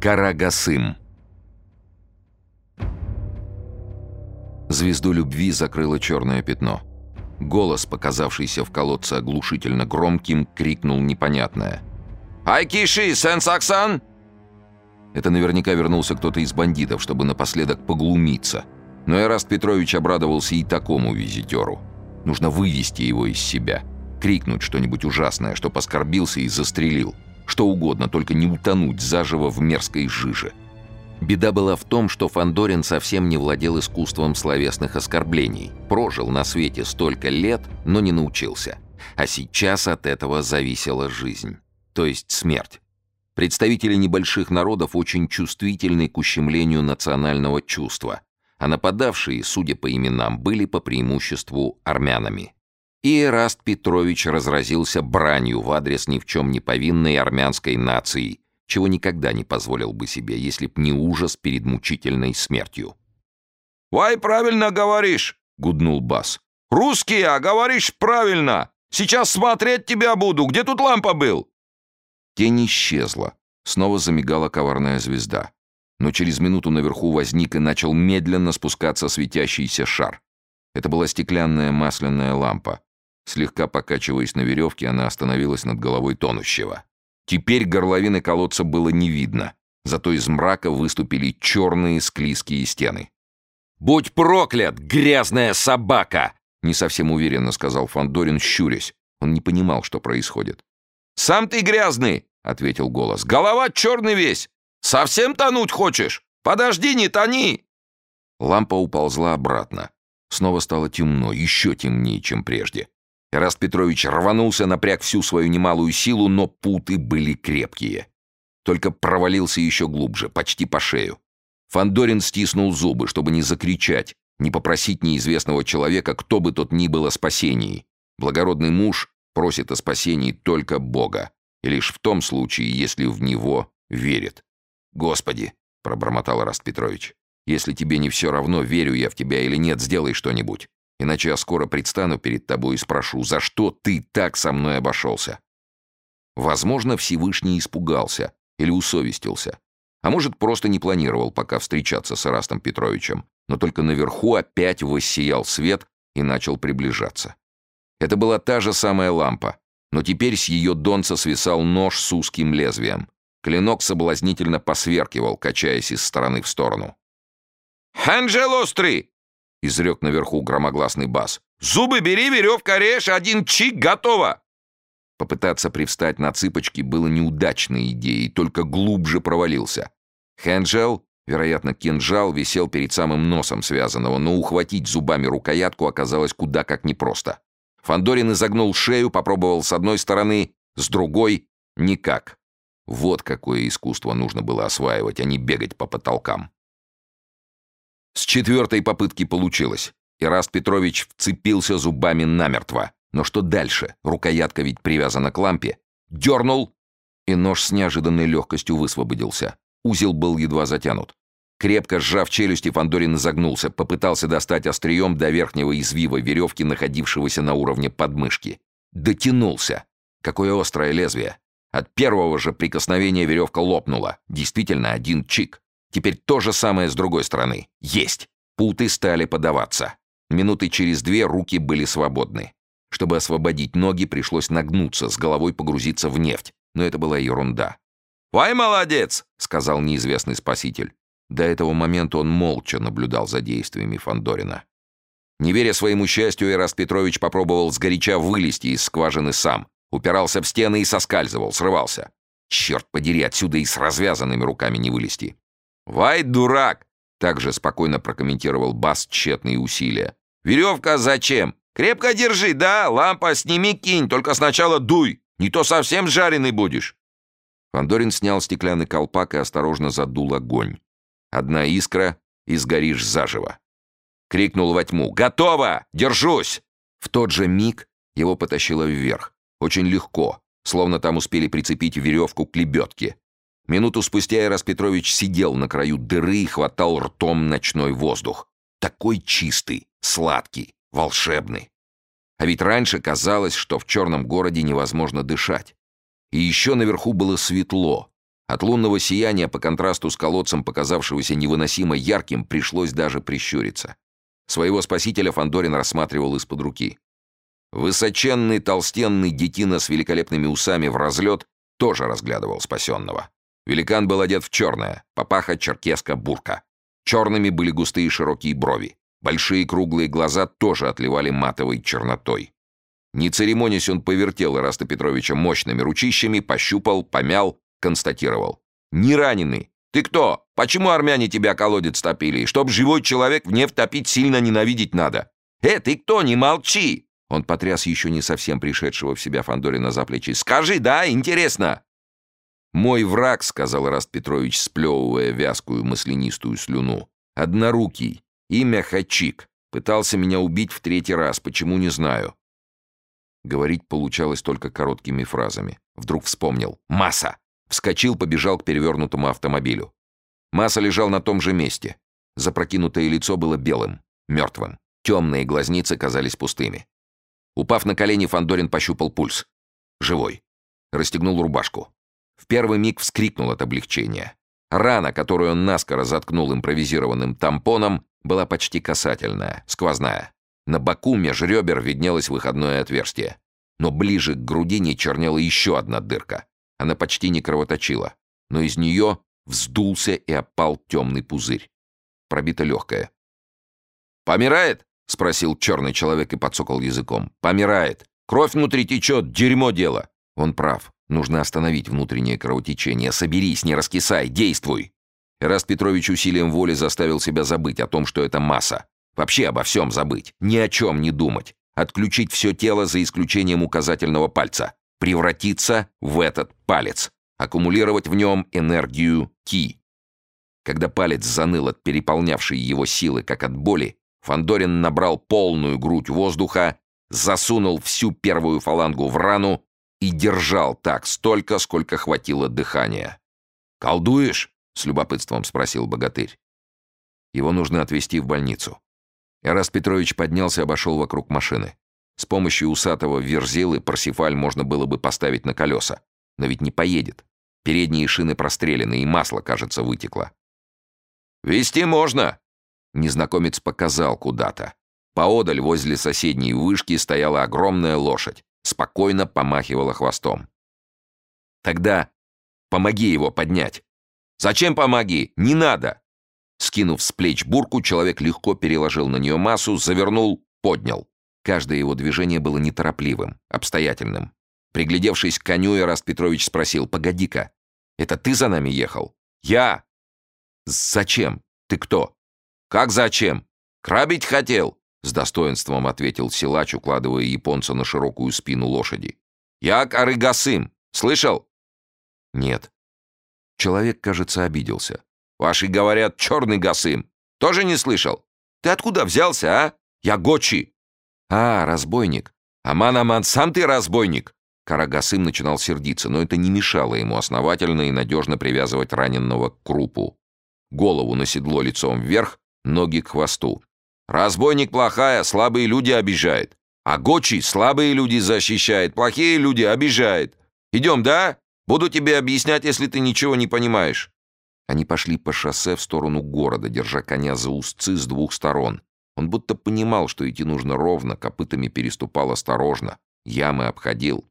Карагасым. Звезду любви закрыло черное пятно. Голос, показавшийся в колодце оглушительно громким, крикнул непонятное. «Айкиши, Сен-Саксан!» Это наверняка вернулся кто-то из бандитов, чтобы напоследок поглумиться. Но Эраст Петрович обрадовался и такому визитеру. Нужно вывести его из себя. Крикнуть что-нибудь ужасное, что поскорбился и застрелил. Что угодно, только не утонуть заживо в мерзкой жиже. Беда была в том, что Фандорин совсем не владел искусством словесных оскорблений. Прожил на свете столько лет, но не научился. А сейчас от этого зависела жизнь. То есть смерть. Представители небольших народов очень чувствительны к ущемлению национального чувства, а нападавшие, судя по именам, были по преимуществу армянами. И Эраст Петрович разразился бранью в адрес ни в чем не повинной армянской нации, чего никогда не позволил бы себе, если б не ужас перед мучительной смертью. «Вай, правильно говоришь!» — гуднул Бас. «Русские, а говоришь правильно! Сейчас смотреть тебя буду! Где тут лампа был?» Тень исчезла. Снова замигала коварная звезда. Но через минуту наверху возник и начал медленно спускаться светящийся шар. Это была стеклянная масляная лампа. Слегка покачиваясь на веревке, она остановилась над головой тонущего. Теперь горловины колодца было не видно, зато из мрака выступили черные склизкие стены. «Будь проклят, грязная собака!» Не совсем уверенно сказал Фандорин, щурясь. Он не понимал, что происходит. «Сам ты грязный!» — ответил голос. «Голова черный весь! Совсем тонуть хочешь? Подожди, не тони!» Лампа уползла обратно. Снова стало темно, еще темнее, чем прежде. Эраст Петрович рванулся, напряг всю свою немалую силу, но путы были крепкие. Только провалился еще глубже, почти по шею. Фандорин стиснул зубы, чтобы не закричать, не попросить неизвестного человека, кто бы тот ни был, о спасении. Благородный муж просит о спасении только Бога, и лишь в том случае, если в Него верит. «Господи!» — пробормотал Раст Петрович. «Если тебе не все равно, верю я в тебя или нет, сделай что-нибудь. Иначе я скоро предстану перед тобой и спрошу, за что ты так со мной обошелся?» Возможно, Всевышний испугался или усовестился. А может, просто не планировал пока встречаться с Растом Петровичем, но только наверху опять воссиял свет и начал приближаться. Это была та же самая лампа, но теперь с ее донца свисал нож с узким лезвием. Клинок соблазнительно посверкивал, качаясь из стороны в сторону. «Анджел острый!» — изрек наверху громогласный бас. «Зубы бери, веревка режь, один чик, готово!» Попытаться привстать на цыпочки было неудачной идеей, только глубже провалился. Хэнджел, вероятно, кинжал, висел перед самым носом связанного, но ухватить зубами рукоятку оказалось куда как непросто. Фандорин изогнул шею, попробовал с одной стороны, с другой — никак. Вот какое искусство нужно было осваивать, а не бегать по потолкам. С четвертой попытки получилось. Ираст Петрович вцепился зубами намертво. Но что дальше? Рукоятка ведь привязана к лампе. Дернул, и нож с неожиданной легкостью высвободился. Узел был едва затянут. Крепко сжав челюсти, Фандорин изогнулся, попытался достать острием до верхнего извива веревки, находившегося на уровне подмышки. Дотянулся. Какое острое лезвие. От первого же прикосновения веревка лопнула. Действительно, один чик. Теперь то же самое с другой стороны. Есть. Путы стали подаваться. Минуты через две руки были свободны. Чтобы освободить ноги, пришлось нагнуться, с головой погрузиться в нефть. Но это была ерунда. «Вай, молодец!» — сказал неизвестный спаситель. До этого момента он молча наблюдал за действиями Фандорина. Не веря своему счастью, Эраст Петрович попробовал сгоряча вылезти из скважины сам. Упирался в стены и соскальзывал, срывался. Черт подери, отсюда и с развязанными руками не вылезти. «Вай, дурак!» — также спокойно прокомментировал Бас тщетные усилия. «Веревка зачем? Крепко держи, да? Лампа сними, кинь, только сначала дуй. Не то совсем жареный будешь». Фандорин снял стеклянный колпак и осторожно задул огонь. Одна искра — и сгоришь заживо. Крикнул во тьму «Готово! Держусь!» В тот же миг его потащило вверх. Очень легко, словно там успели прицепить веревку к лебедке. Минуту спустя Ирас Петрович сидел на краю дыры и хватал ртом ночной воздух. Такой чистый, сладкий, волшебный. А ведь раньше казалось, что в черном городе невозможно дышать. И еще наверху было светло, От лунного сияния по контрасту с колодцем, показавшегося невыносимо ярким, пришлось даже прищуриться. Своего спасителя Фандорин рассматривал из-под руки. Высоченный толстенный детина с великолепными усами в разлет тоже разглядывал спасенного. Великан был одет в черное, папаха черкеска бурка. Черными были густые широкие брови. Большие круглые глаза тоже отливали матовой чернотой. Не церемонясь, он повертел Ираста Петровича мощными ручищами, пощупал, помял, констатировал. «Не раненый. Ты кто? Почему армяне тебя колодец топили? Чтоб живой человек в нефть топить сильно ненавидеть надо. Э, ты кто? Не молчи!» Он потряс еще не совсем пришедшего в себя Фандорина за плечи. «Скажи, да, интересно!» «Мой враг», — сказал Раст Петрович, сплевывая вязкую маслянистую слюну, — «однорукий, имя Хачик. Пытался меня убить в третий раз, почему не знаю». Говорить получалось только короткими фразами. Вдруг вспомнил. «Масса!» Вскочил, побежал к перевернутому автомобилю. Масса лежал на том же месте. Запрокинутое лицо было белым, мертвым. Темные глазницы казались пустыми. Упав на колени, Фандорин пощупал пульс. Живой. Расстегнул рубашку. В первый миг вскрикнул от облегчения. Рана, которую он наскоро заткнул импровизированным тампоном, была почти касательная, сквозная. На боку меж ребер виднелось выходное отверстие. Но ближе к грудине чернела еще одна дырка. Она почти не кровоточила, но из нее вздулся и опал темный пузырь. Пробито легкое. «Помирает?» — спросил черный человек и подсокал языком. «Помирает. Кровь внутри течет, дерьмо дело». Он прав. Нужно остановить внутреннее кровотечение. Соберись, не раскисай, действуй. Эраст Петрович усилием воли заставил себя забыть о том, что это масса. Вообще обо всем забыть. Ни о чем не думать. Отключить все тело за исключением указательного пальца превратиться в этот палец, аккумулировать в нем энергию Ки. Когда палец заныл от переполнявшей его силы, как от боли, Фандорин набрал полную грудь воздуха, засунул всю первую фалангу в рану и держал так столько, сколько хватило дыхания. «Колдуешь?» — с любопытством спросил богатырь. Его нужно отвезти в больницу. Эраст Петрович поднялся и обошел вокруг машины. С помощью усатого верзилы Парсифаль можно было бы поставить на колеса. Но ведь не поедет. Передние шины прострелены, и масло, кажется, вытекло. «Вести можно!» Незнакомец показал куда-то. Поодаль, возле соседней вышки, стояла огромная лошадь. Спокойно помахивала хвостом. «Тогда помоги его поднять». «Зачем помоги? Не надо!» Скинув с плеч бурку, человек легко переложил на нее массу, завернул, поднял. Каждое его движение было неторопливым, обстоятельным. Приглядевшись к коню, Ираст Петрович спросил, «Погоди-ка, это ты за нами ехал?» «Я!» «Зачем? Ты кто?» «Как зачем? Крабить хотел!» С достоинством ответил силач, укладывая японца на широкую спину лошади. «Я Карыгасым! Слышал?» «Нет». Человек, кажется, обиделся. «Ваши говорят, черный Гасым. Тоже не слышал? Ты откуда взялся, а? Я Гочи. «А, разбойник! Аман-аман, сам ты разбойник!» Карагасым начинал сердиться, но это не мешало ему основательно и надежно привязывать раненного к крупу. Голову на седло лицом вверх, ноги к хвосту. «Разбойник плохая, слабые люди обижает. А Гочи слабые люди защищает, плохие люди обижает. Идем, да? Буду тебе объяснять, если ты ничего не понимаешь». Они пошли по шоссе в сторону города, держа коня за узцы с двух сторон. Он будто понимал, что идти нужно ровно, копытами переступал осторожно, ямы обходил.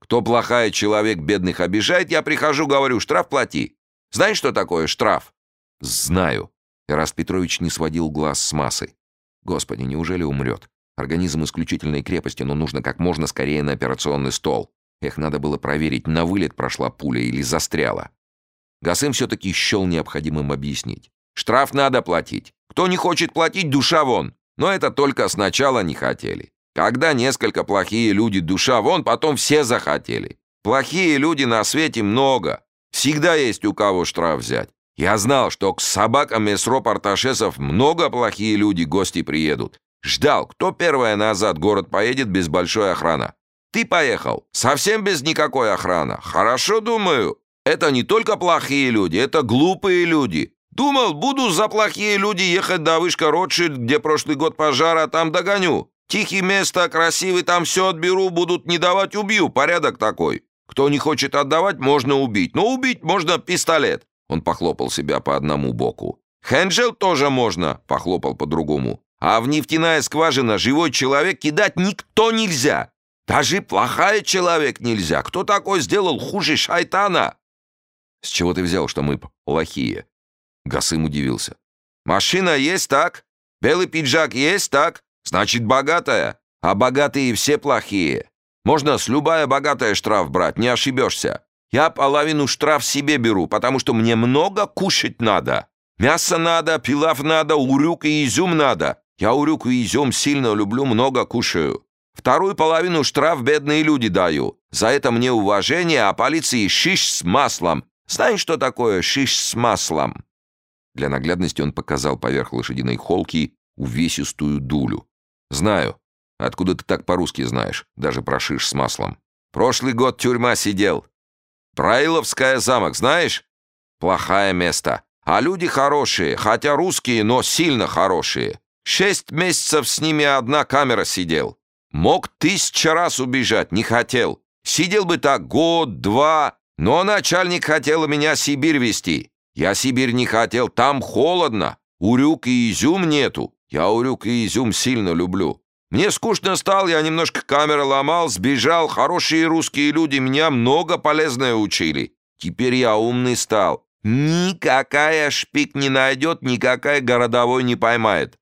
«Кто плохая человек бедных обижает, я прихожу, говорю, штраф плати. Знаешь, что такое штраф?» «Знаю». Ирас Петрович не сводил глаз с массы. «Господи, неужели умрет? Организм исключительной крепости, но нужно как можно скорее на операционный стол. Эх, надо было проверить, на вылет прошла пуля или застряла». Гасым все-таки счел необходимым объяснить. «Штраф надо платить. Кто не хочет платить, душа вон. Но это только сначала не хотели. Когда несколько плохие люди душа вон, потом все захотели. Плохие люди на свете много. Всегда есть у кого штраф взять. Я знал, что к собакам из Арташесов много плохие люди гости приедут. Ждал, кто первое назад город поедет без большой охраны. Ты поехал. Совсем без никакой охраны. Хорошо, думаю. Это не только плохие люди, это глупые люди. Думал, буду за плохие люди ехать до вышка Ротшильд, где прошлый год пожар, а там догоню. Тихий место, красивый, там все отберу, будут не давать, убью. Порядок такой. Кто не хочет отдавать, можно убить. Но убить можно пистолет. Он похлопал себя по одному боку. Хенджел тоже можно, похлопал по другому. А в нефтяная скважина живой человек кидать никто нельзя. Даже плохая человек нельзя. Кто такой сделал хуже шайтана? С чего ты взял, что мы плохие? Гасым удивился. Машина есть так. Белый пиджак есть так. Значит, богатая. А богатые все плохие. Можно с любая богатая штраф брать, не ошибешься. Я половину штраф себе беру, потому что мне много кушать надо. Мясо надо, пилав надо, урюк и изюм надо. Я урюк и изюм сильно люблю, много кушаю. Вторую половину штраф бедные люди даю. За это мне уважение, а полиции шиш с маслом. Знаешь, что такое шиш с маслом?» Для наглядности он показал поверх лошадиной холки увесистую дулю. «Знаю. Откуда ты так по-русски знаешь, даже про шиш с маслом?» «Прошлый год тюрьма сидел. Праиловская замок, знаешь? Плохое место. А люди хорошие, хотя русские, но сильно хорошие. Шесть месяцев с ними одна камера сидел. Мог тысяча раз убежать, не хотел. Сидел бы так год, два, но начальник хотел меня Сибирь вести. Я Сибирь не хотел, там холодно. Урюк и изюм нету. Я урюк и изюм сильно люблю. Мне скучно стало, я немножко камеры ломал, сбежал. Хорошие русские люди меня много полезное учили. Теперь я умный стал. Никакая шпик не найдет, никакая городовой не поймает.